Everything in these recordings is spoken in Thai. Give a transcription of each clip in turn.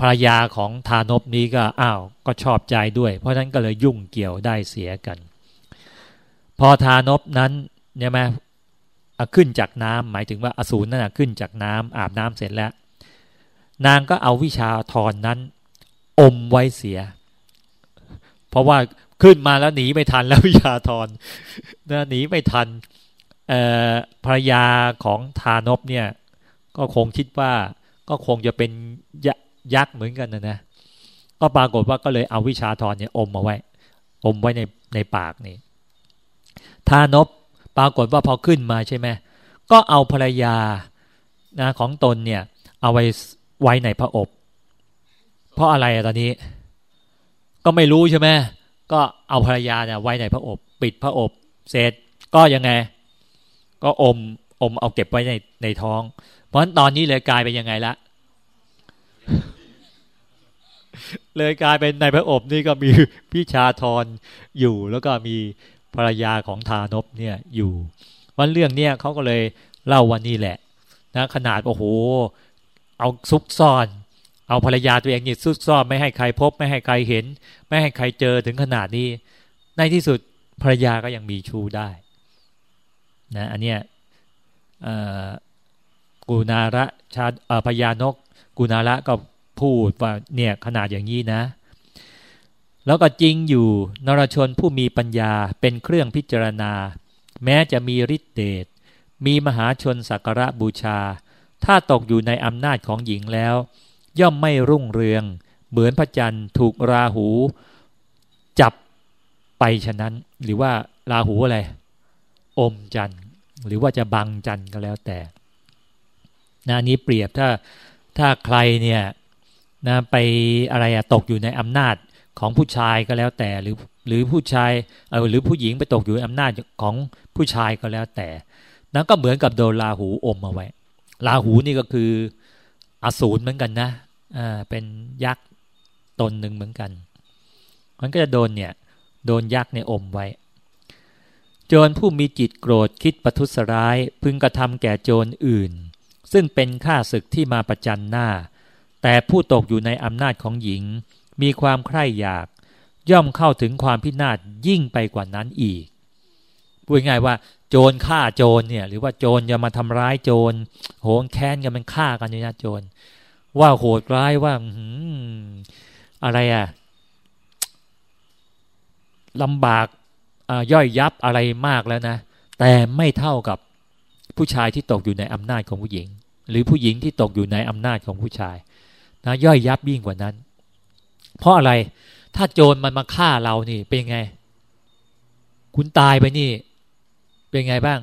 ภรรยาของทานบนี้ก็อ้าวก็ชอบใจด้วย เพราะฉะนั้นก็เลยยุ่งเกี่ยวได้เสียกัน พอทานบนั้นเนี่ยไหมขึ้นจากน้ำหมายถึงว่าอสูรนั่นขึ้นจากน้ำอาบน้ำเสร็จแล้ว นางก็เอาวิชาทอนนั้น อมไว้เสีย เพราะว่าขึ้นมาแล้วหนีไม่ทันแล้ววิชาทรนะหนีไม่ทันภรรยาของทานบเนี่ย ก็คงคิดว่าก็คงจะเป็น ยักษ์เหมือนกันนะนะก็ปรากฏว่าก็เลยเอาวิชาทรเนี่ยอมเอาไว้ อมไว้ในในปากนี่ทานบปรากฏว่าพอขึ้นมาใช่ไหมก็เอาภรรยานะของตนเนี่ยเอาไว้ไว้ในพระอบ เพราะอะไรตอนนี้ ก็ไม่รู้ใช่ไหมก็เอาภรรยาเนี่ยไว้ในพระอบ ปิดพระอบเสร็จก็ยังไง ก็อมอมเอาเก็บไว้ในในท้อง เพราะฉะนั้นตอนนี้เลยกลายเป็นยังไงละ เลยกลายเป็นในพระอบนี่ก็มีพิชาทรอยู่ แล้วก็มีภรรยาของทานบเนี่ยอยู่วันเรื่องเนี้ยเขาก็เลยเล่าวันนี้แหละนะขนาดโอ้โห เอาซุกซ่อน เอาภรรยาตัวเองนี่ซุกซ่อนไม่ให้ใครพบ ไม่ให้ใครเห็น ไม่ให้ใครเจอถึงขนาดนี้ ในที่สุดภรรยาก็ยังมีชูได้นะอันเนี้ยกุณาระชาพญานกกุณาระก็ พูดว่าเนี่ยขนาดอย่างนี้นะ แล้วก็จริงอยู่นรชนผู้มีปัญญาเป็นเครื่องพิจารณา แม้จะมีฤทธิเดชมีมหาชนสักการะบูชา ถ้าตกอยู่ในอำนาจของหญิงแล้ว ย่อมไม่รุ่งเรือง เหมือนพระจันทร์ถูกราหู จับไปฉะนั้น หรือว่าราหูอะไร อมจันทร์ หรือว่าจะบังจันทร์ก็แล้วแต่นะนี้เปรียบถ้าถ้าใครเนี่ย นะไปอะไรอะตกอยู่ในอำนาจของผู้ชายก็แล้วแต่หรือหรือผู้ชายเออหรือผู้หญิงไปตกอยู่ในอำนาจของผู้ชายก็แล้วแต่นั้นก็เหมือนกับโดนลาหูอมเอาไว้ลาหูนี่ก็คืออสูรเหมือนกันนะอ่าเป็นยักษ์ตนหนึ่งเหมือนกัน มันก็จะโดนเนี่ยโดนยักษ์ในอมไว้ โจรผู้มีจิตโกรธคิดประทุษร้าย พึงกระทำแก่โจรอื่น ซึ่งเป็นข้าศึกที่มาประจันหน้า แต่ผู้ตกอยู่ในอำนาจของหญิง มีความใคร่อยาก ย่อมเข้าถึงความพินาศยิ่งไปกว่านั้นอีกพูดง่ายว่า โจรฆ่าโจรเนี่ย หรือว่าโจรจะมาทำร้ายโจรโหงแค้นกันมันฆ่ากันอยู่นะโจรว่าโหดร้ายว่าอะไรอะลำบากย่อยยับอะไรมากแล้วนะ แต่ไม่เท่ากับผู้ชายที่ตกอยู่ในอำนาจของผู้หญิง หรือผู้หญิงที่ตกอยู่ในอำนาจของผู้ชาย นะย่อยยับยิ่งกว่านั้น เพราะอะไรถ้าโจรมันมาฆ่าเรานี่เป็นไง คุณตายไปนี่ เป็นไงบ้าง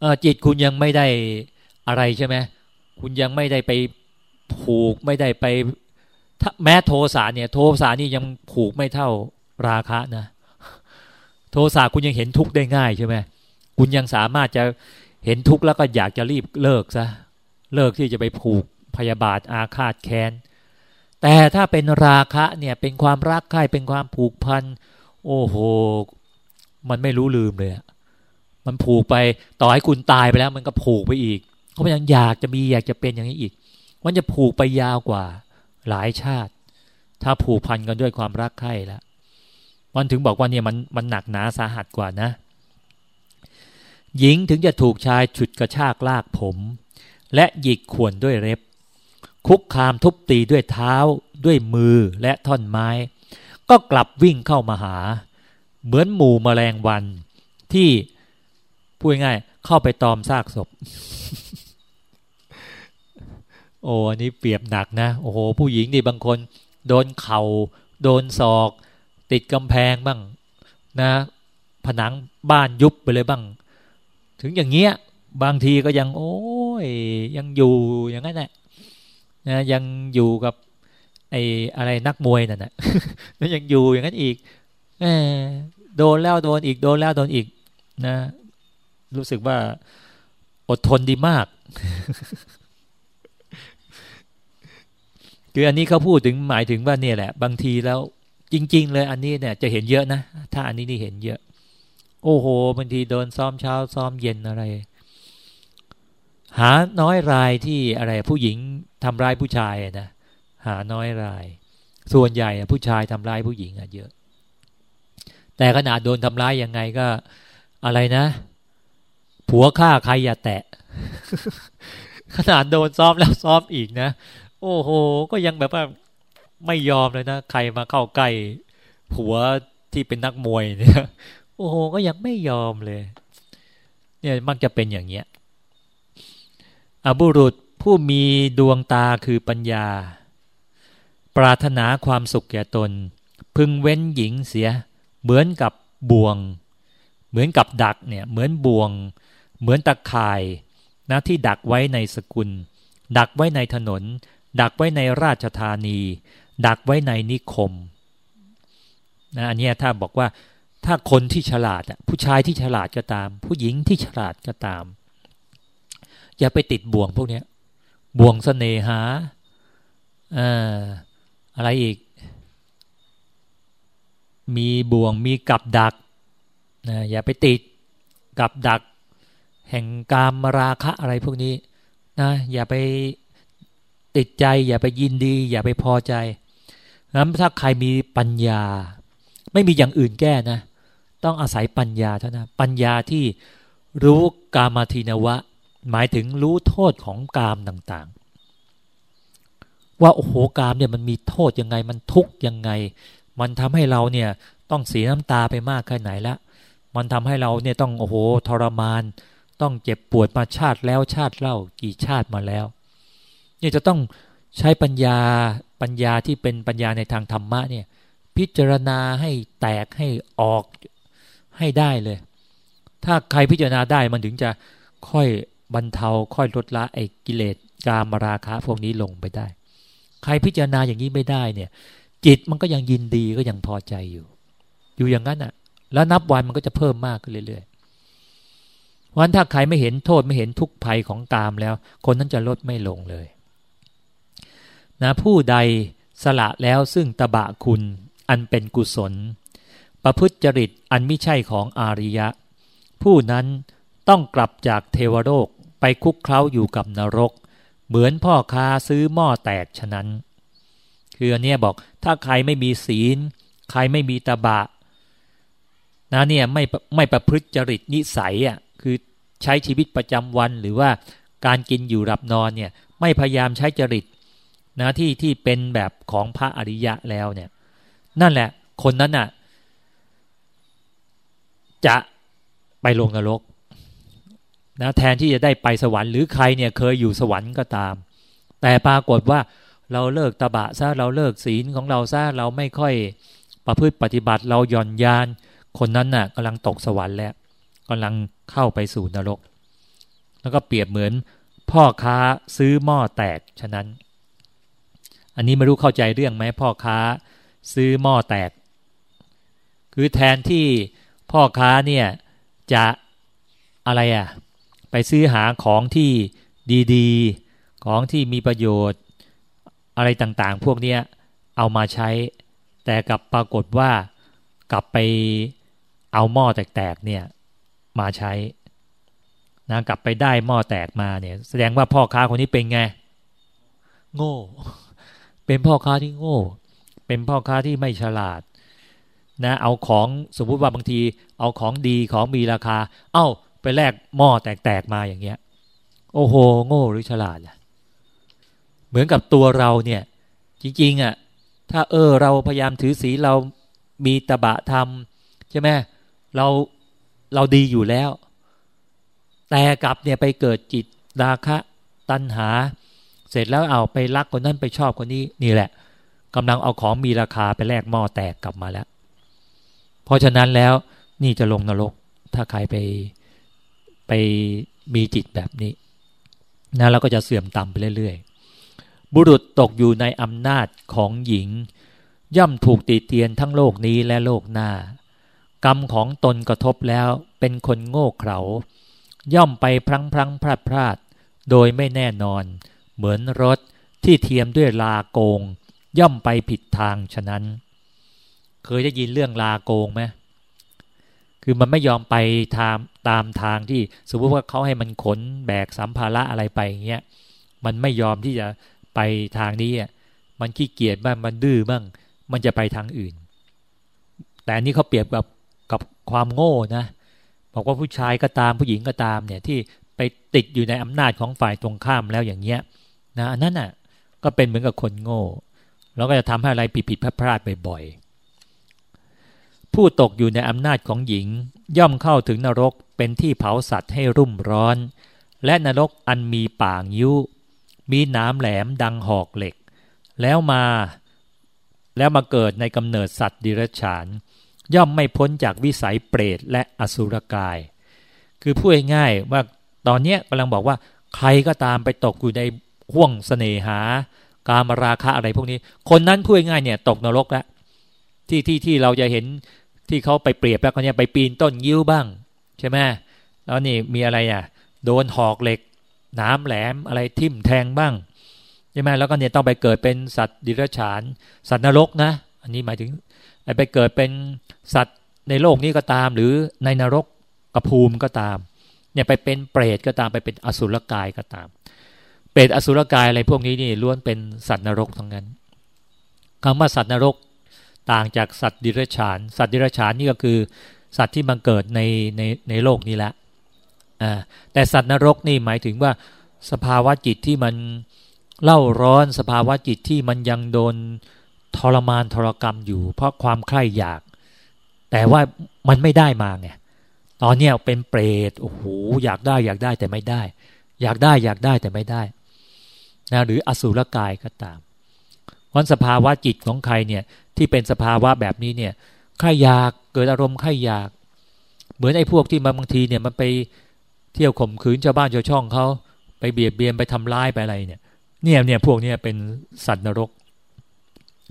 เออจิตคุณยังไม่ได้อะไรใช่ไหมคุณยังไม่ได้ไปผูกไม่ได้ไปแม้โทสะเนี่ย โทสะนี่ยังผูกไม่เท่าราคะนะ โทสะคุณยังเห็นทุกข์ได้ง่ายใช่ไหมคุณยังสามารถจะเห็นทุกข์แล้วก็อยากจะรีบเลิกซะเลิกที่จะไปผูก พยาบาทอาฆาตแค้น แต่ถ้าเป็นราคะเนี่ยเป็นความรักใคร่เป็นความผูกพัน โอ้โห มันไม่รู้ลืมเลย มันผูกไปต่อให้คุณตายไปแล้ว มันก็ผูกไปอีกเขายังอยากจะมีอยากจะเป็นอย่างนี้อีก มันจะผูกไปยาวกว่าหลายชาติ ถ้าผูกพันกันด้วยความรักใคร่แล้วมันถึงบอกว่าเนี่ยมันมันหนักหนาสาหัสกว่านะ หญิงถึงจะถูกชายฉุดกระชากลากผม และหยิกข่วนด้วยเร็บ คุกคามทุบตีด้วยเท้า ด้วยมือและท่อนไม้ ก็กลับวิ่งเข้ามาหา เหมือนหมู่มแมลงวันที่พูดง่ายเข้าไปตอมซากศพ โอ้อันนี้เปรียบหนักนะ โอ้โห ผู้หญิงนี่บางคน โดนเขา่า โดนศอก ติดกำแพงบ้างนะ ผนังบ้านยุบไปเลยบ้าง ถึงอย่างเงี้ย บางทีก็ยัง โอ้ย ยังอยู่อย่างนั้นแหละ นะยังอยู่กับไอ้อะไรนักมวยนั่นนะยังอยู่อย่างนั้นอีกโดนแล้วโดนอีกโดนแล้วโดนอีกนะ รู้สึกว่าอดทนดีมาก คืออันนี้เขาพูดถึงหมายถึงว่าเนี่ยแหละ บางทีแล้ว จริง ๆ เลยอันนี้เนี่ย จะเห็นเยอะนะ ถ้าอันนี้นี่เห็นเยอะ โอ้โหบางทีโดนซ้อมเช้าซ้อมเย็นอะไร หาน้อยรายที่อะไรผู้หญิงทำร้ายผู้ชายนะหาน้อยราย ส่วนใหญ่ผู้ชายทำร้ายผู้หญิงอะเยอะ แต่ขนาดโดนทำร้ายยังไงก็อะไรนะ ผัวฆ่าใครอย่าแตะ ขนาดโดนซ้อมแล้วซ้อมอีกนะ โอ้โห ก็ยังแบบว่าไม่ยอมเลยนะ ใครมาเข้าใกล้ผัวที่เป็นนักมวยเนี่ย โอ้โห ก็ยังไม่ยอมเลย เนี่ยมักจะเป็นอย่างเงี้ย อบุรุษผู้มีดวงตาคือปัญญา ปรารถนาความสุขแก่ตน พึงเว้นหญิงเสีย เหมือนกับบ่วง เหมือนกับดักเนี่ยเหมือนบ่วง เหมือนตะข่ายนะที่ดักไว้ในสกุล ดักไว้ในถนน ดักไว้ในราชธานี ดักไว้ในนิคมนะอันนี้ถ้าบอกว่าถ้าคนที่ฉลาดอะผู้ชายที่ฉลาดก็ตาม ผู้หญิงที่ฉลาดก็ตาม อย่าไปติดบ่วงพวกนี้บ่วงสเสน่หาอะไรอีก มีบ่วงมีกับดักนะอย่าไปติดกับดัก แห่งกามราคะอะไรพวกนี้นะอย่าไปติดใจ อย่าไปยินดี อย่าไปพอใจนั้นถ้าใครมีปัญญา ไม่มีอย่างอื่นแก้นะ ต้องอาศัยปัญญาเท่านั้นปัญญาที่รู้กามาทีนวะ หมายถึงรู้โทษของกามต่างๆ ว่าโอ้โหกามเนี่ยมันมีโทษยังไงมันทุกข์ยังไง มันทำให้เราเนี่ยต้องเสียน้ำตาไปมากแค่ไหนละมันทำให้เราเนี่ยต้องโอ้โหทรมาน ต้องเจ็บปวดมาชาติแล้วชาติเล่ากี่ชาติมาแล้วเนี่ยจะต้องใช้ปัญญาปัญญาที่เป็นปัญญาในทางธรรมะเนี่ยพิจารณาให้แตกให้ออกให้ได้เลย ถ้าใครพิจารณาได้มันถึงจะค่อย บรรเทาค่อยลดละไอ้กิเลสกามราคะพวกนี้ลงไปได้ ใครพิจารณาอย่างนี้ไม่ได้เนี่ย จิตมันก็ยังยินดีก็ยังพอใจอยู่ อยู่อย่างนั้นอะ แล้วนับวันมันก็จะเพิ่มมากขึ้นเรื่อยๆวันถ้าใครไม่เห็นโทษไม่เห็นทุกภัยของกามแล้ว คนนั้นจะลดไม่ลงเลยนะผู้ใดสละแล้วซึ่งตบะคุณอันเป็นกุศล ประพฤติจริตอันไม่ใช่ของอาริยะ ผู้นั้น ต้องกลับจากเทวโลกไปคุกเคล้าอยู่กับนรก เหมือนพ่อค้าซื้อหม้อแตกฉะนั้น คืออันเนี้ยบอกถ้าใครไม่มีศีล ใครไม่มีตบะนะเนี่ยไม่ไม่ประพฤติจริตนิสัยอะคือใช้ชีวิตประจำวันหรือว่าการกินอยู่หลับนอนเนี่ยไม่พยายามใช้จริตนะที่ที่เป็นแบบของพระอริยะแล้วเนี่ยนั่นแหละคนนั้นน่ะจะไปลงนรก นะแทนที่จะได้ไปสวรรค์หรือใครเนี่ยเคยอยู่สวรรค์ก็ตาม แต่ปรากฏว่าเราเลิกตะบะซะเราเลิกศีลของเราซะเราไม่ค่อยประพฤติปฏิบัติเราหย่อนยาน คนนั้นน่ะกำลังตกสวรรค์แล้วกำลังเข้าไปสู่นรก แล้วก็เปรียบเหมือนพ่อค้าซื้อหม้อแตกฉะนั้น อันนี้ไม่รู้เข้าใจเรื่องไหมพ่อค้าซื้อหม้อแตก คือแทนที่พ่อค้าเนี่ยจะอะไรอะ่ะ ไปซื้อหาของที่ดีๆ ของที่มีประโยชน์ อะไรต่างๆ พวกนี้เอามาใช้ แต่กลับปรากฏว่ากลับไปเอาหม้อแตกๆเนี่ยมาใช้นะกลับไปได้หม้อแตกมาเนี่ย แสดงว่าพ่อค้าคนนี้เป็นไง โง่ เป็นพ่อค้าที่โง่ เป็นพ่อค้าที่ไม่ฉลาด นะ เอาของสมมุติว่าบางที เอาของดีของมีราคา เอา้า ไปแลกหม้อแตกๆมาอย่างเงี้ย โอ้โห โง่หรือฉลาดล่ะ เหมือนกับตัวเราเนี่ย จริงๆอะ่ะ ถ้าเออเราพยายามถือศีลเรามีตบะธรรมใช่ไหมเราเราดีอยู่แล้ว แต่กลับเนี่ยไปเกิดจิตราคะตัณหา เสร็จแล้วเอาไปรักคนนั้นไปชอบคนนี้นี่แหละกำลังเอาของมีราคาไปแลกหม้อแตกกลับมาแล้ว เพราะฉะนั้นแล้วนี่จะลงนรกถ้าใครไป ไปมีจิตแบบนี้นะเราก็จะเสื่อมต่ำไปเรื่อยๆ บุรุษตกอยู่ในอำนาจของหญิง ย่อมถูกตีเตียนทั้งโลกนี้และโลกหน้า กรรมของตนกระทบแล้วเป็นคนโง่เขลาย่อมไปพลังพลังพลาดพลาดโดยไม่แน่นอน เหมือนรถที่เทียมด้วยลาโกง ย่อมไปผิดทางฉะนั้น เคยได้ยินเรื่องลาโกงไหม คือมันไม่ยอมไปตามตามทางที่สมมติว่าเขาให้มันขนแบกสัมภาระอะไรไปอย่างเงี้ยมันไม่ยอมที่จะไปทางนี้อะมันขี้เกียจบ้างมันดื้อบ้างมันจะไปทางอื่น แต่อันนี้เขาเปรียบกับกับความโง่นะบอกว่าผู้ชายก็ตามผู้หญิงก็ตามเนี่ยที่ไปติดอยู่ในอำนาจของฝ่ายตรงข้ามแล้วอย่างเงี้ยนะอันนั้นอะก็เป็นเหมือนกับคนโง่ แล้วก็จะทำให้อะไรผิดผิดพลาดพลาดบ่อยๆ ผู้ตกอยู่ในอำนาจของหญิง ย่อมเข้าถึงนรกเป็นที่เผาสัตว์ให้รุ่มร้อน และนรกอันมีป่างยุ มีน้ำแหลมดังหอกเหล็ก แล้วมา แล้วมาเกิดในกำเนิดสัตว์ดิรัจฉาน ย่อมไม่พ้นจากวิสัยเปรตและอสุรกาย คือพูดง่ายๆว่าตอนนี้กำลังบอกว่าใครก็ตามไปตกอยู่ในห่วงเสน่หา การมราคะอะไรพวกนี้ คนนั้นพูดง่ายเนี่ยตกนรกแล้วที่ที่ที่เราจะเห็น ที่เขาไปเปรียบแล้วเขาเนี่ยไปปีนต้นยิ้วบ้าง ใช่ไหมแล้วนี่มีอะไรอะ โดนหอกเหล็กน้ำแหลมอะไรทิ่มแทงบ้างใช่ไหมแล้วก็เนี่ยต้องไปเกิดเป็นสัตว์ดิรัจฉาน สัตว์นรกนะ อันนี้หมายถึงไปเกิดเป็นสัตว์ในโลกนี้ก็ตาม หรือในนรกกระภูมิก็ตาม เนี่ยไปเป็นเปรตก็ตามไปเป็นอสุรกายก็ตาม เปรตอสุรกายอะไรพวกนี้นี่ล้วนเป็นสัตว์นรกทั้งนั้นคำว่าสัตว์นรก ต่างจากสัตว์ดิรัจฉานสัตว์ดิรัจฉานนี่ก็คือสัตว์ที่บังเกิดในในในโลกนี้แหละอ่าแต่สัตว์นรกนี่หมายถึงว่าสภาวะจิตที่มันเล่าร้อนสภาวะจิตที่มันยังโดนทรมานทรกรรมอยู่ เพราะความใคร่อยาก แต่ว่ามันไม่ได้มาไงตอนนี้เป็นเปรตโอ้โหอยากได้อยากได้แต่ไม่ได้ อยากได้อยากได้แต่ไม่ได้นะหรืออสุรกายก็ตามวันสภาวะจิตของใครเนี่ย ที่เป็นสภาวะแบบนี้เนี่ยใครอยากเกิดอารมณ์ใครอยาก เหมือนไอ้พวกที่มาบางทีเนี่ยมันไปเที่ยวข่มขืนชาวบ้านชาวช่องเขาไปเบียดเบียนไปทำร้ายไปอะไรเนี่ย เนี่ยเนี่ยพวกเนี้เป็นสัตว์นรก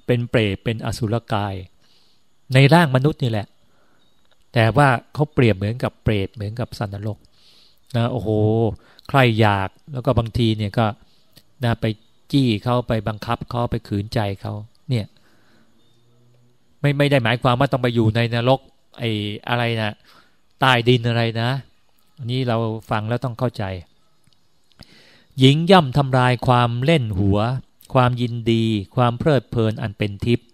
เป็นเปรตเป็นอสุรกาย ในร่างมนุษย์นี่แหละ แต่ว่าเขาเปรียบเหมือนกับเปรตเหมือนกับสันนรกนะโอ้โห ใครอยากแล้วก็บางทีเนี่ยก็นะไปจี้เขาไปบังคับเขาไปขืนใจเขา ไม่ไม่ได้หมายความว่าต้องไปอยู่ในนรกไอ้อะไรนะใต้ดินอะไรนะ อันนี้เราฟังแล้วต้องเข้าใจ หญิงย่ำทำลายความเล่นหัว ความยินดี ความเพลิดเพลินอันเป็นทิพย์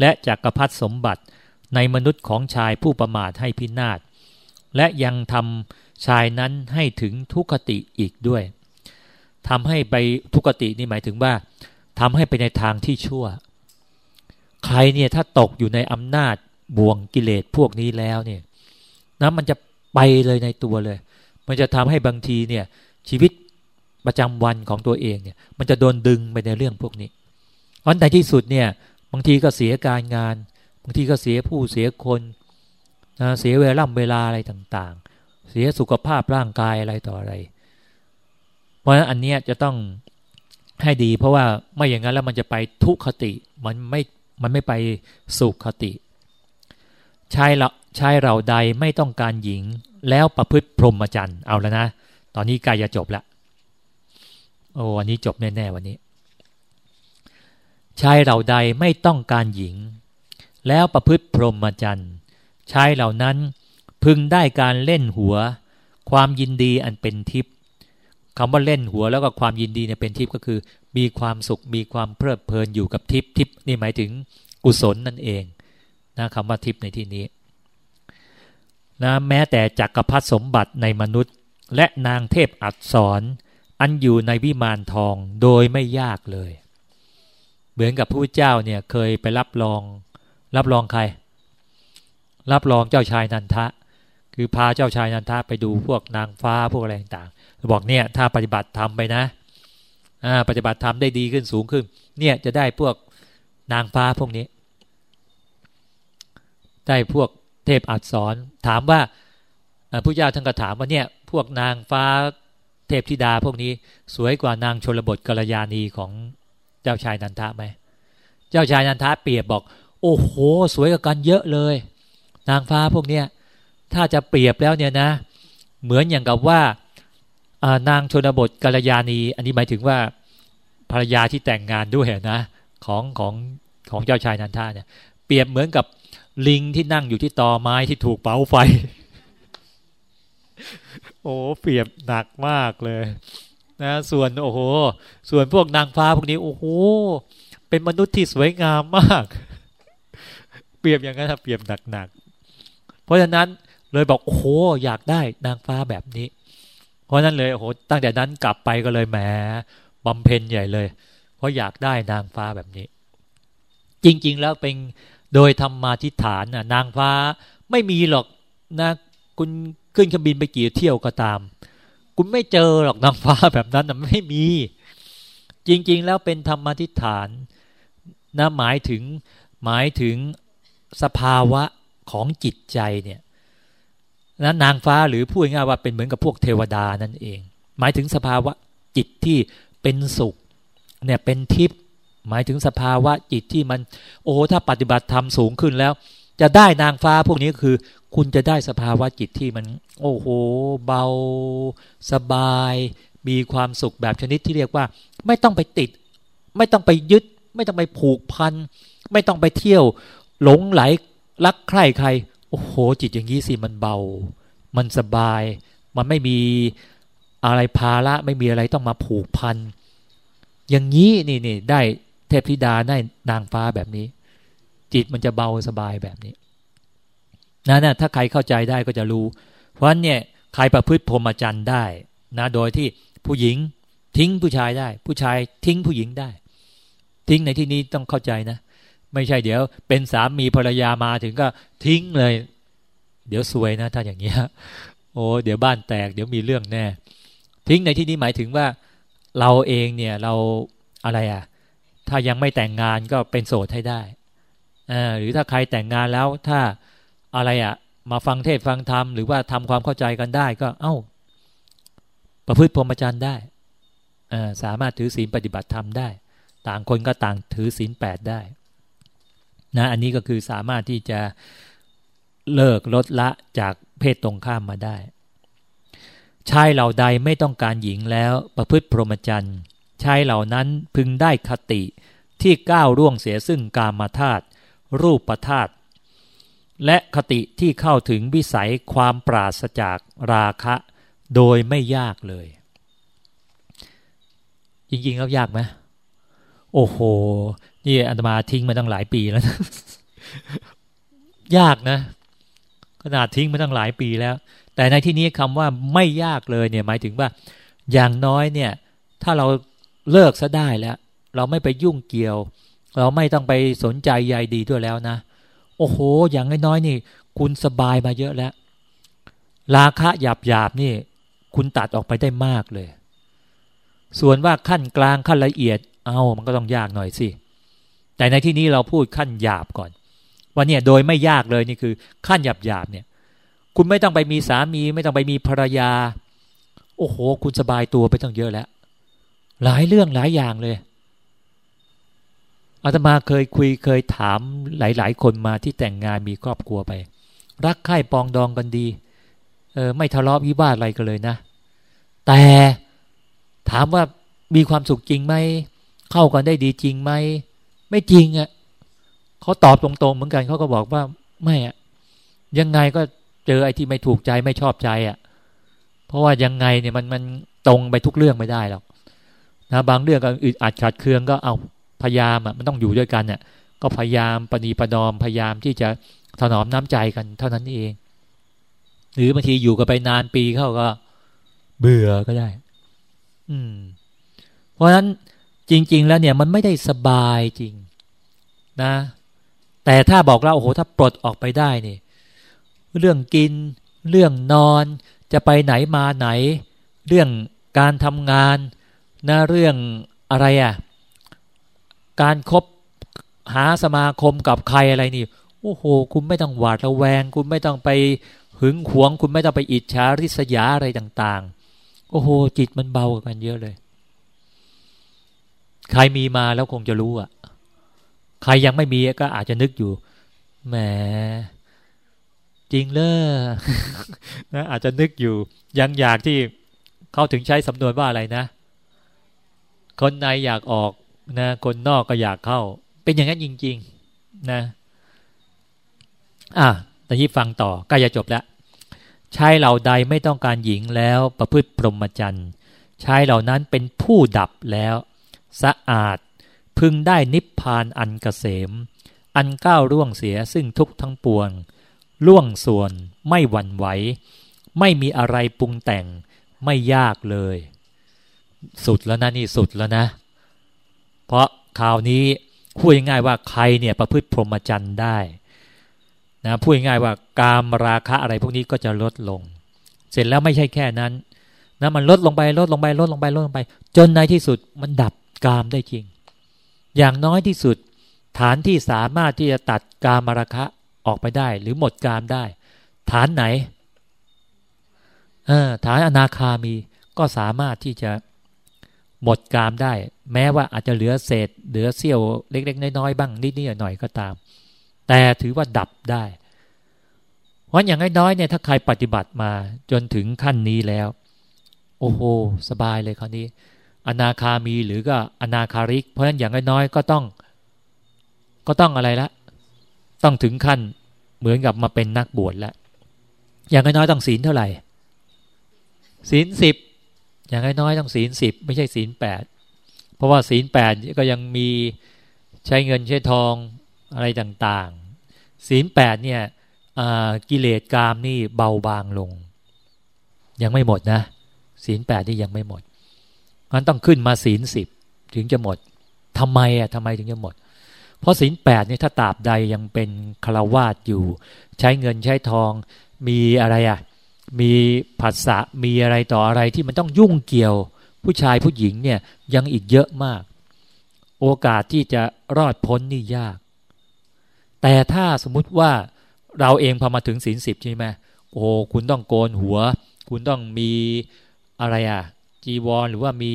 และจักรพรรดิสมบัติในมนุษย์ของชายผู้ประมาทให้พินาศและยังทำชายนั้นให้ถึงทุกติอีกด้วยทำให้ไปทุกตินี่หมายถึงว่าทำให้ไปในทางที่ชั่ว ใครเนี่ยถ้าตกอยู่ในอำนาจบ่วงกิเลสพวกนี้แล้วเนี่ยนะมันจะไปเลยในตัวเลย มันจะทำให้บางทีเนี่ยชีวิตประจำวันของตัวเองเนี่ย มันจะโดนดึงไปในเรื่องพวกนี้เพราะในที่สุดเนี่ยบางทีก็เสียการงาน บางทีก็เสียผู้เสียคนนะเสียเวลาเวลาอะไรต่างๆ เสียสุขภาพร่างกายอะไรต่ออะไร เพราะฉะนั้นอันเนี้ยจะต้องให้ดี เพราะว่าไม่อย่างนั้นแล้วมันจะไปทุกขติ มันไม่ มันไม่ไปสุขคติ ชายเราชายเราใดไม่ต้องการหญิง แล้วประพฤติพรหมจรรย์เอาแล้วนะ ตอนนี้กล้จะจบละโอ้วันนี้จบแน่ๆวันนี้ ชายเราใดไม่ต้องการหญิง แล้วประพฤติพรหมจรรย์ชายเหล่านั้นพึงได้การเล่นหัว ความยินดีอันเป็นทิพย์ คำว่าเล่นหัวแล้วก็ความยินดีเนี่ยเป็นทิพย์ก็คือ มีความสุขมีความเพลิดเพลินอยู่กับทิพย์ทิพย์นี่หมายถึงกุศลนั่นเองนะคำว่าทิพย์ในที่นี้นะแม้แต่จักรพรรดิสมบัติในมนุษย์ และนางเทพอัศสรอันอยู่ในวิมานทองโดยไม่ยากเลย เหมือนกับผู้เจ้าเนี่ยเคยไปรับรอง รับรองใคร รับรองเจ้าชายนันทะ คือพาเจ้าชายนันทะไปดูพวกนางฟ้าพวกอะไรต่าง บอกเนี่ยถ้าปฏิบัติทำไปนะปฏิบัติทำได้ดีขึ้นสูงขึ้น เนี่ยจะได้พวกนางฟ้าพวกนี้ ได้พวกเทพอัศสรถามว่าผู้เจ้าท่านก็ถามว่าเนี่ยพวกนางฟ้าเทพธิดาพวกนี้ สวยกว่านางชนบทกัลยาณีของเจ้าชายนันทะไหมเจ้าชายนันทะเปรียบบอก โอ้โห สวยกับกันเยอะเลย นางฟ้าพวกเนี้ยถ้าจะเปรียบแล้วเนี่ยนะ เหมือนอย่างกับว่า นางชนบทกัลยาณีอันนี้หมายถึงว่าภรรยาที่แต่งงานด้วยนะของของของเจ้าชายนันทาเนี่ยเปรียบเหมือนกับลิงที่นั่งอยู่ที่ตอไม้ที่ถูกเผาไฟ โอ้เปรียบหนักมากเลยนะส่วนโอ้โห ส่วนพวกนางฟ้าพวกนี้โอ้โหเป็นมนุษย์ที่สวยงามมาก เปรียบอย่างนั้นครับเปรียบหนักๆเพราะฉะนั้นเลยบอกโอ้โหอยากได้นางฟ้าแบบนี้ ราะนั้นเลยโอ้โหตั้งแต่นั้นกลับไปก็เลยแหมบำเพ็ญใหญ่เลย เพราะอยากได้นางฟ้าแบบนี้ จริง ๆ แล้วเป็นโดยธรรมาทิฏฐานน่ะนางฟ้าไม่มีหรอกนะคุณขึ้นเครื่องบินไปกี่เที่ยวก็ตาม คุณไม่เจอหรอกนางฟ้าแบบนั้นนะไม่มี จริง ๆ แล้วเป็นธรรมทิฏฐานนะหมายถึงหมายถึงสภาวะของจิตใจเนี่ย นะนางฟ้าหรือพูดง่ายว่าเป็นเหมือนกับพวกเทวดานั่นเอง หมายถึงสภาวะจิตที่เป็นสุขเนี่ยเป็นทิพย์หมายถึงสภาวะจิตที่มัน โอ้ถ้าปฏิบัติธรรมสูงขึ้นแล้ว จะได้นางฟ้าพวกนี้คือ คุณจะได้สภาวะจิตที่มัน โอ้โห เบา สบาย มีความสุขแบบชนิดที่เรียกว่า ไม่ต้องไปติด ไม่ต้องไปยึด ไม่ต้องไปผูกพัน ไม่ต้องไปเที่ยว หลงไหลรักใครใคร โอ้โห จิตอย่างนี้สิมันเบา มันสบาย มันไม่มีอะไรภาระไม่มีอะไรต้องมาผูกพัน อย่างนี้นี่นี่ได้เทพธิดาได้นางฟ้าแบบนี้ จิตมันจะเบาสบายแบบนี้นะนะถ้าใครเข้าใจได้ก็จะรู้ เพราะฉะนั้นเนี่ยใครประพฤติพรหมจรรย์ได้นะโดยที่ผู้หญิงทิ้งผู้ชายได้ ผู้ชายทิ้งผู้หญิงได้ ทิ้งในที่นี้ต้องเข้าใจนะ ไม่ใช่เดี๋ยว เป็นสามีภรรยามาถึงก็ทิ้งเลย เดี๋ยวซวยนะ ถ้าอย่างเงี้ยโอ้เดี๋ยวบ้านแตก เดี๋ยวมีเรื่องแน่ ทิ้งในที่นี้หมายถึงว่า เราเองเนี่ยเราอะไรอะ ถ้ายังไม่แต่งงานก็เป็นโสดให้ได้หรือถ้าใครแต่งงานแล้วถ้าอะไรอะ มาฟังเทศฟังธรรมหรือว่าทำความเข้าใจกันได้ก็ เอา้า ประพฤติพรหมจรรย์ได้สามารถถือศีลปฏิบัติธรรมได้ ต่างคนก็ต่างถือศีลแปดได้ นะอันนี้ก็คือสามารถที่จะเลิกลดละจากเพศตรงข้ามมาได้ชายเหล่าใดไม่ต้องการหญิงแล้วประพฤติพรหมจรรย์ชายเหล่านั้นพึงได้คติที่ก้าวร่วงเสียซึ่งกามาธาตุรูปธาตุและคติที่เข้าถึงวิสัยความปราศจากราคะ โดยไม่ยากเลย จริงๆแล้วยากไหมโอ้โห นี่อัตมาทิ้งมาตั้งหลายปีแล้วนะยากนะ ขนาดทิ้งมาตั้งหลายปีแล้ว แต่ในที่นี้คำว่าไม่ยากเลยเนี่ยหมายถึงว่า อย่างน้อยเนี่ย ถ้าเราเลิกซะได้แล้ว เราไม่ไปยุ่งเกี่ยว เราไม่ต้องไปสนใจใยดีด้วยแล้วนะ โอ้โห อย่างน้อยๆนี่ คุณสบายมาเยอะแล้ว ราคะหยาบหยาบนี่ คุณตัดออกไปได้มากเลย ส่วนว่าขั้นกลางขั้นละเอียด เอามันก็ต้องยากหน่อยสิ แต่ในที่นี้เราพูดขั้นหยาบก่อน ว่าเนี่ยโดยไม่ยากเลยนี่คือขั้นหยาบหยาบเนี่ย คุณไม่ต้องไปมีสามี ไม่ต้องไปมีภรรยา โอ้โห คุณสบายตัวไปต้องเยอะแล้ว หลายเรื่องหลายอย่างเลยอาตมาเคยคุยเคยถามหลาย ๆ คนมาที่แต่งงานมีครอบครัวไป รักใคร่ปองดองกันดีเออไม่ทะเลาะวิวาทอะไรกันเลยนะ แต่ถามว่ามีความสุขจริงไหม เข้ากันได้ดีจริงไหม ไม่จริงอะ่ะเขาตอบตรงๆเหมือนกันเขาก็บอกว่าไม่อะ่ะยังไงก็เจอไอ้ที่ไม่ถูกใจไม่ชอบใจอะ่ะ เพราะว่ายังไงเนี่ยมันมันตรงไปทุกเรื่องไม่ได้หรอกนะบางเรื่องก็อึดอัดขัดเคืองก็เอาพยายามอะมันต้องอยู่ด้วยกันเนี่ยก็พยายามปณีประนอมพยายามที่จะถนอมน้ำใจกันเท่านั้นเอง หรือบางทีอยู่กันไปนานปีเขาก็ เบื่อก็ได้ อืม เพราะฉะนั้น จริง ๆ แล้วเนี่ยมันไม่ได้สบายจริงนะ แต่ถ้าบอกเราโอ้โหถ้าปลดออกไปได้นี่เรื่องกิน เรื่องนอนจะไปไหนมาไหน เรื่องการทำงานนะเรื่องอะไรอะ่ะการครบหาสมาคมกับใครอะไรนี่โอ้โห คุณไม่ต้องหวาดระแวง คุณไม่ต้องไปหึงหวง คุณไม่ต้องไปอิจฉาริษยาอะไรต่าง ๆ โอ้โห จิตมันเบากันเยอะเลย ใครมีมาแล้วคงจะรู้อะใครยังไม่มีก็อาจจะนึกอยู่แหมจริงเลยนะอาจจะนึกอยู่ ยังอยากที่เขาถึงใช้สำนวนว่าอะไรนะ คนในอยากออกนะคนนอกก็อยากเข้า เป็นอย่างนั้นจริง ๆนะ อะตอนนี้ฟังต่อใกล้จะจบแล้วชายเหล่าใดไม่ต้องการหญิงแล้วประพฤติพรหมจรรย์ชายเหล่านั้นเป็นผู้ดับแล้ว สะอาด พึงได้นิพพานอันกเกษม อันก้าวร่วงเสียซึ่งทุกทั้งปวง ล่วงส่วนไม่หวั่นไหว ไม่มีอะไรปรุงแต่งไม่ยากเลย สุดแล้วนะนี่สุดแล้วนะ เพราะคราวนี้พูดง่ายๆว่าใครเนี่ยประพฤติพรหมจรรย์ได้นะพูดง่ายๆว่ากามราคะอะไรพวกนี้ก็จะลดลง เสร็จแล้วไม่ใช่แค่นั้นนะมันลดลงไปลดลงไปลดลงไปลดลงไป จนในที่สุดมันดับ กามได้จริง อย่างน้อยที่สุด ฐานที่สามารถที่จะตัดกามราคะออกไปได้ หรือหมดกามได้ ฐานไหนฐานอนาคามีก็สามารถที่จะหมดกามได้ แม้ว่าอาจจะเหลือเศษ เหลือเสี้ยวเล็ก ๆ น้อยๆบ้างนิดๆหน่อยๆก็ตาม แต่ถือว่าดับได้เพราะอย่างน้อยๆเนี่ยถ้าใครปฏิบัติมาจนถึงขั้นนี้แล้ว โอ้โห สบายเลยคราวนี้ อนาคามีหรือก็อนาคาริก เพราะฉะนั้นอย่างน้อยๆก็ต้อง ก็ต้องอะไรละ ต้องถึงขั้นเหมือนกับมาเป็นนักบวชแล้วอย่างน้อยๆต้องศีลเท่าไหร่ศีลสิบอย่างน้อยๆต้องศีลสิบไม่ใช่ศีลแปดเพราะว่าศีลแปดก็ยังมีใช้เงินใช้ทองอะไรต่างๆ ศีลแปดเนี่ยกิเลสกามนี่เบาบางลง ยังไม่หมดนะ ศีลแปดที่ยังไม่หมด งั้นต้องขึ้นมาศีลสิบถึงจะหมดทำไมอะทำไมถึงจะหมด เพราะศีลแปดนี่ถ้าตราบใดยังเป็นคารวาสอยู่ ใช้เงินใช้ทอง มีอะไรอะมีผัสสะมีอะไรต่ออะไรที่มันต้องยุ่งเกี่ยว ผู้ชายผู้หญิงเนี่ยยังอีกเยอะมาก โอกาสที่จะรอดพ้นนี่ยาก แต่ถ้าสมมุติว่าเราเองพอมาถึงศีลสิบใช่ไหมโอ้คุณต้องโกนหัว คุณต้องมีอะไรอะ จีวรหรือว่ามี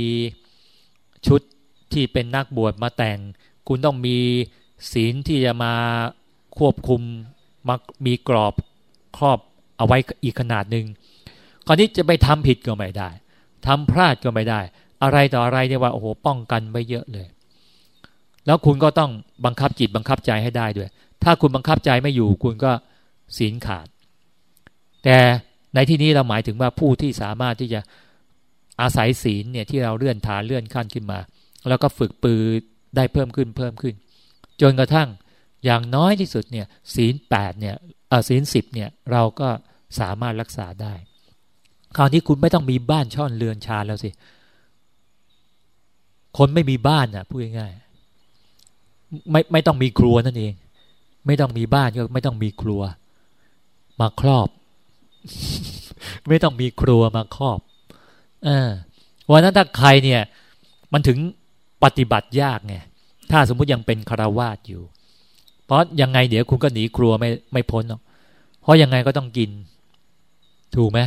ชุดที่เป็นนักบวชมาแต่ง คุณต้องมีศีลที่จะมาควบคุมมามีกรอบครอบเอาไว้อีกขนาดหนึ่งคราวนี้จะไปทำผิดก็ไม่ได้ทำพลาดก็ไม่ได้ อะไรต่ออะไรเนี่ยว่าโอ้โหป้องกันไว้เยอะเลย แล้วคุณก็ต้องบังคับจิตบังคับใจให้ได้ด้วย ถ้าคุณบังคับใจไม่อยู่ คุณก็ศีลขาด แต่ในที่นี้เราหมายถึงว่าผู้ที่สามารถที่จะ อาศัยศีลเนี่ยที่เราเลื่อนฐานเลื่อนขั้นขึ้นมา แล้วก็ฝึกปือได้เพิ่มขึ้นเพิ่มขึ้น จนกระทั่งอย่างน้อยที่สุดเนี่ยศีลแปดเนี่ยศีลสิบเนี่ยเราก็สามารถรักษาได้ คราวนี้คุณไม่ต้องมีบ้านช่อนเรือนชาแล้วสิ คนไม่มีบ้านอะพูดง่ายๆไม่ไม่ต้องมีครัวนั่นเอง ไม่ต้องมีบ้านก็ไม่ต้องมีครัว มาครอบ ไม่ต้องมีครัวมาครอบ เออวันนั้นถ้าใครเนี่ย มันถึงปฏิบัติยากไงถ้าสมมุติยังเป็นคารวาสอยู่ เพราะยังไงเดี๋ยวคุณก็หนีครัวไม่ไม่พ้นหรอกเพราะยังไงก็ต้องกิน ถูกไหม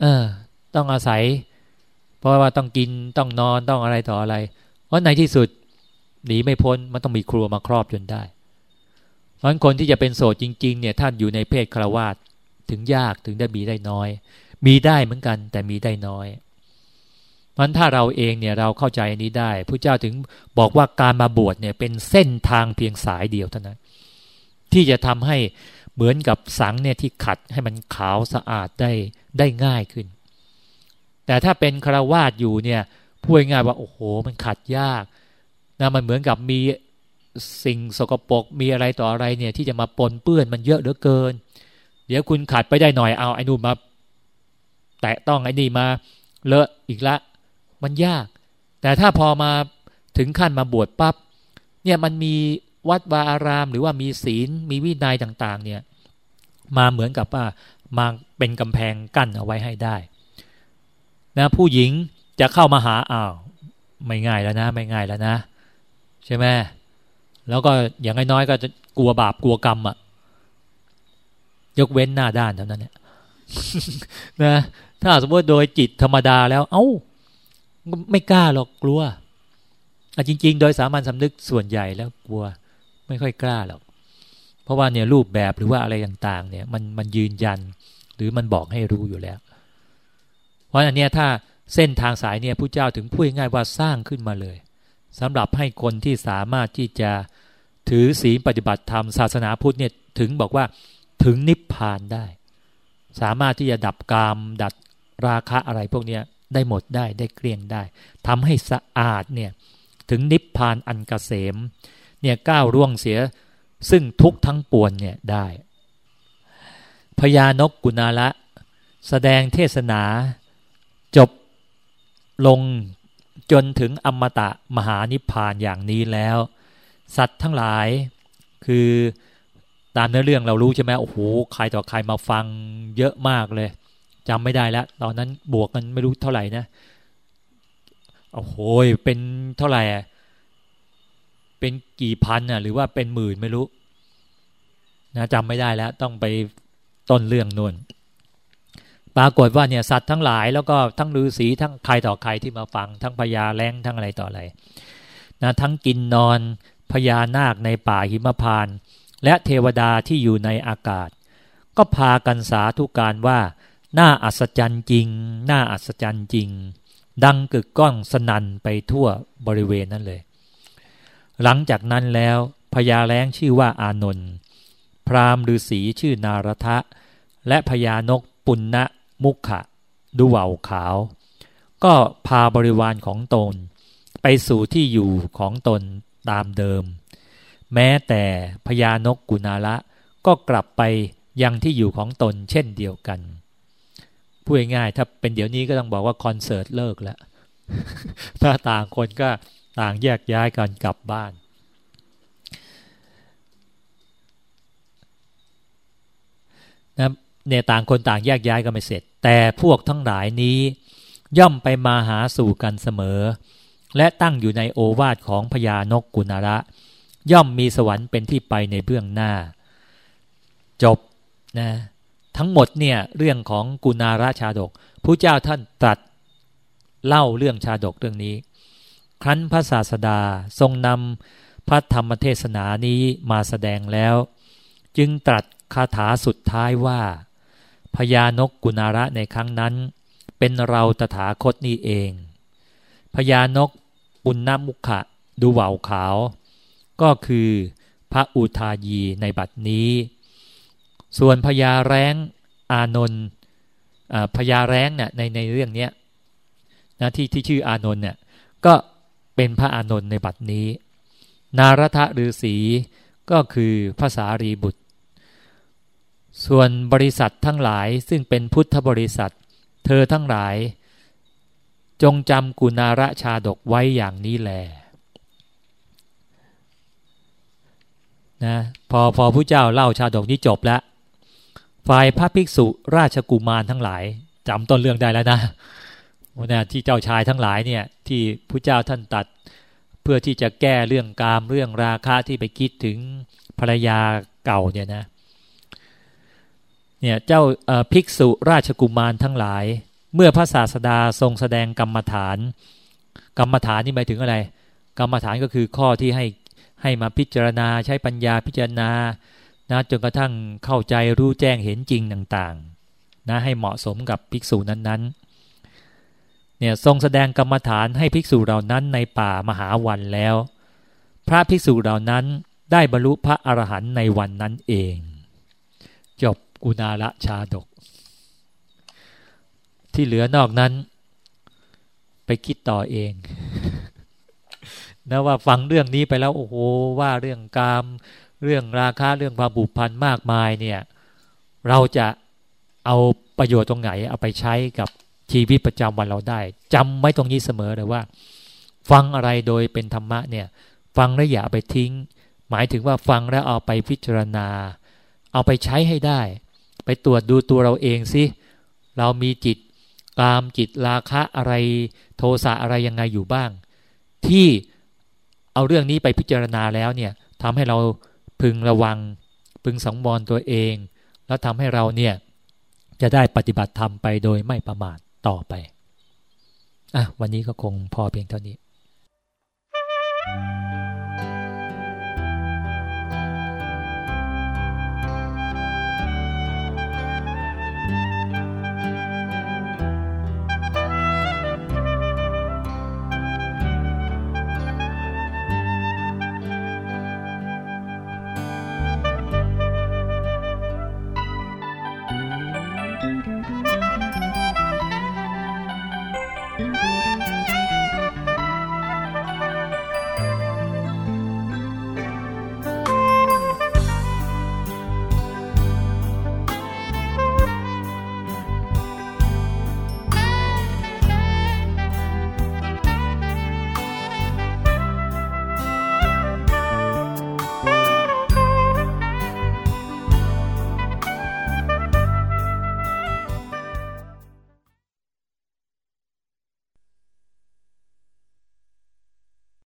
เออ ต้องอาศัย เพราะว่าต้องกินต้องนอนต้องอะไรต่ออะไร เพราะในที่สุดหนีไม่พ้นมันต้องมีครัวมาครอบจนได้ เพราะคนที่จะเป็นโสดจริง ๆ เนี่ย ท่านอยู่ในเพศคารวาสถึงยากถึงได้มีได้น้อย มีได้เหมือนกัน แต่มีได้น้อยเพราะถ้าเราเองเนี่ยเราเข้าใจอันนี้ได้พระเจ้าถึงบอกว่าการมาบวชเนี่ยเป็นเส้นทางเพียงสายเดียวเท่านั้น ที่จะทำให้เหมือนกับสังเนี่ยที่ขัดให้มันขาวสะอาดได้ได้ง่ายขึ้น แต่ถ้าเป็นคราวาสอยู่เนี่ยพูดง่ายว่าโอ้โห มันขัดยากนะมันเหมือนกับมีสิ่งสกปรกมีอะไรต่ออะไรเนี่ยที่จะมาปนเปื้อนมันเยอะเหลือเกิน เดี๋ยวคุณขัดไปได้หน่อยเอาไอ้นู่นมา แตะต้องไอ้นี่มาเลอะอีกละ มันยาก แต่ถ้าพอมาถึงขั้นมาบวชปับ๊บเนี่ยมันมีวัดวาอาราม หรือว่ามีศีลมีวินัยต่าง ๆ เนี่ย มาเหมือนกับว่ามาเป็นกำแพงกั้นเอาไว้ให้ได้นะผู้หญิงจะเข้ามาหาอ้าวไม่ง่ายแล้วนะ ไม่ง่ายแล้วนะ ใช่ไหมแล้วก็อย่างน้อยๆก็จะกลัวบาปกลัวกรรมอะยกเว้นหน้าด้านเท่านั้นเนี่ย นะถ้าสมมติโดยจิตธรรมดาแล้ว เอา้าไม่กล้าหรอกกลัวอะจริง ๆ โดยสามัญสำนึกส่วนใหญ่แล้วกลัว ไม่ค่อยกล้าหรอกเพราะว่าเนี่ยรูปแบบหรือว่าอะไรต่างๆ เนี่ยมันมันยืนยัน หรือมันบอกให้รู้อยู่แล้ว เพราะอันเนี้ยถ้าเส้นทางสายเนี่ยผู้เจ้าถึงพูดง่ายว่าสร้างขึ้นมาเลยสำหรับให้คนที่สามารถที่จะถือศีลปฏิบัติธรรมศาสนาพุทธเนี่ยถึงบอกว่าถึงนิพพานได้ สามารถที่จะดับกาม ดัดราคะอะไรพวกนี้ได้หมดได้ได้เกลี้ยงได้ทำให้สะอาดเนี่ยถึงนิพพานอันกเกษมเนี่ยก้าวร่วงเสียซึ่งทุกทั้งปวงเนี่ยได้พญานกกุณาละ แสดงเทศนา จบลงจนถึงอมตะมหานิพพานอย่างนี้แล้ว สัตว์ทั้งหลายคือ ตามเนื้อเรื่องเรารู้ใช่ไหมโอ้โหใครต่อใครมาฟังเยอะมากเลยจำไม่ได้แล้ว ตอนนั้นบวกกันไม่รู้เท่าไหร่นะโอ้โหเป็นเท่าไหร่เป็นกี่พันอะ หรือว่าเป็นหมื่นไม่รู้ นะจำไม่ได้แล้ว ต้องไปต้นเรื่องนู่นปรากฏว่าเนี่ยสัตว์ทั้งหลายแล้วก็ทั้งฤาษีทั้งใครต่อใครที่มาฟัง ทั้งพญาแรงทั้งอะไรต่ออะไรนะทั้งกินนอนพญานาคในป่าหิมพาน และเทวดาที่อยู่ในอากาศ ก็พากันสาธุการว่า น่าอัศจรรย์จริง น่าอัศจรรย์จริง ดังกึกก้องสนันไปทั่วบริเวณนั้นเลย หลังจากนั้นแล้วพญาแรงชื่อว่าอานนท์พราหมณ์ฤาษีชื่อนารทะ และพญานกปุณณมุขะดูเหว่าขาว ก็พาบริวารของตน ไปสู่ที่อยู่ของตนตามเดิม แม้แต่พญานกกุณาละก็กลับไปยังที่อยู่ของตนเช่นเดียวกัน พูดง่ายๆถ้าเป็นเดี๋ยวนี้ก็ต้องบอกว่าคอนเสิร์ตเลิกแล้ว ถ้าต่างคนก็ต่างแยกย้ายกันกลับบ้าน นะเนี่ยต่างคนต่างแยกย้ายกันไม่เสร็จ แต่พวกทั้งหลายนี้ ย่อมไปมาหาสู่กันเสมอ และตั้งอยู่ในโอวาทของพญานกกุณาระ ย่อมมีสวรรค์เป็นที่ไปในเบื้องหน้า จบนะทั้งหมดเนี่ยเรื่องของกุณาราชาดกผู้เจ้าท่านตรัสเล่าเรื่องชาดกเรื่องนี้ ครั้นพระศาสดาทรงนำพระธรรมเทศนานี้มาแสดงแล้ว จึงตรัสคาถาสุดท้ายว่าพญานกกุณาระในครั้งนั้น เป็นเราตถาคตนี่เองพญานกปุณณมุขะดูเหว่าขาว ก็คือพระอุทายีในบัดนี้ ส่วนพญาแร้งอานนท์พญาแร้งเนี่ยในในเรื่องนี้นะที่ที่ชื่ออานนท์เนี่ยก็เป็นพระอานนท์ในบัดนี้ นารทะฤาษีก็คือภาษารีบุตร ส่วนบริษัททั้งหลายซึ่งเป็นพุทธบริษัท เธอทั้งหลาย จงจำกุณาระชาดกไว้อย่างนี้แล นะพอพอผู้เจ้าเล่าชาดกนี้จบแล้วฝ่ายพระภิกษุราชกุมารทั้งหลายจำต้นเรื่องได้แล้วนะนะที่เจ้าชายทั้งหลายเนี่ยที่พระเจ้าท่านตัดเพื่อที่จะแก้เรื่องกามเรื่องราคะที่ไปคิดถึงภรรยาเก่าเนี่ยนะเนี่ยเจ้าภิกษุราชกุมารทั้งหลาย เมื่อพระศาสดาทรงแสดงกรรมฐาน กรรมฐานนี่หมายถึงอะไร กรรมฐานก็คือข้อที่ให้ ให้มาพิจารณาใช้ปัญญาพิจารณานะจนกระทั่งเข้าใจรู้แจ้งเห็นจริงต่างๆนะให้เหมาะสมกับภิกษุนั้นๆเนี่ยทรงแสดงกรรมฐานให้ภิกษุเหล่านั้นในป่ามหาวันแล้ว พระภิกษุเหล่านั้นได้บรรลุพระอรหันต์ในวันนั้นเอง จบกุณาละชาดก ที่เหลือนอกนั้น ไปคิดต่อเอง นะว่าฟังเรื่องนี้ไปแล้วโอ้โหว่าเรื่องกาม เรื่องราคาเรื่องความบุพันมากมายเนี่ย เราจะเอาประโยชน์ตรงไหน เอาไปใช้กับชีวิตประจำวันเราได้จำไว้ตรงนี้เสมอเลยว่า ฟังอะไรโดยเป็นธรรมะเนี่ย ฟังแล้วอย่าไปทิ้ง หมายถึงว่าฟังแล้วเอาไปพิจารณา เอาไปใช้ให้ได้ ไปตรวจดูตัวเราเองสิเรามีจิตตามจิตราคะอะไรโทสะอะไรยังไงอยู่บ้าง ที่ เอาเรื่องนี้ไปพิจารณาแล้วเนี่ยทำให้เราพึงระวัง พึงสังวรตัวเอง แล้วทำให้เราเนี่ยจะได้ปฏิบัติธรรมไปโดยไม่ประมาทต่อไปอะวันนี้ก็คงพอเพียงเท่านี้ Thank you.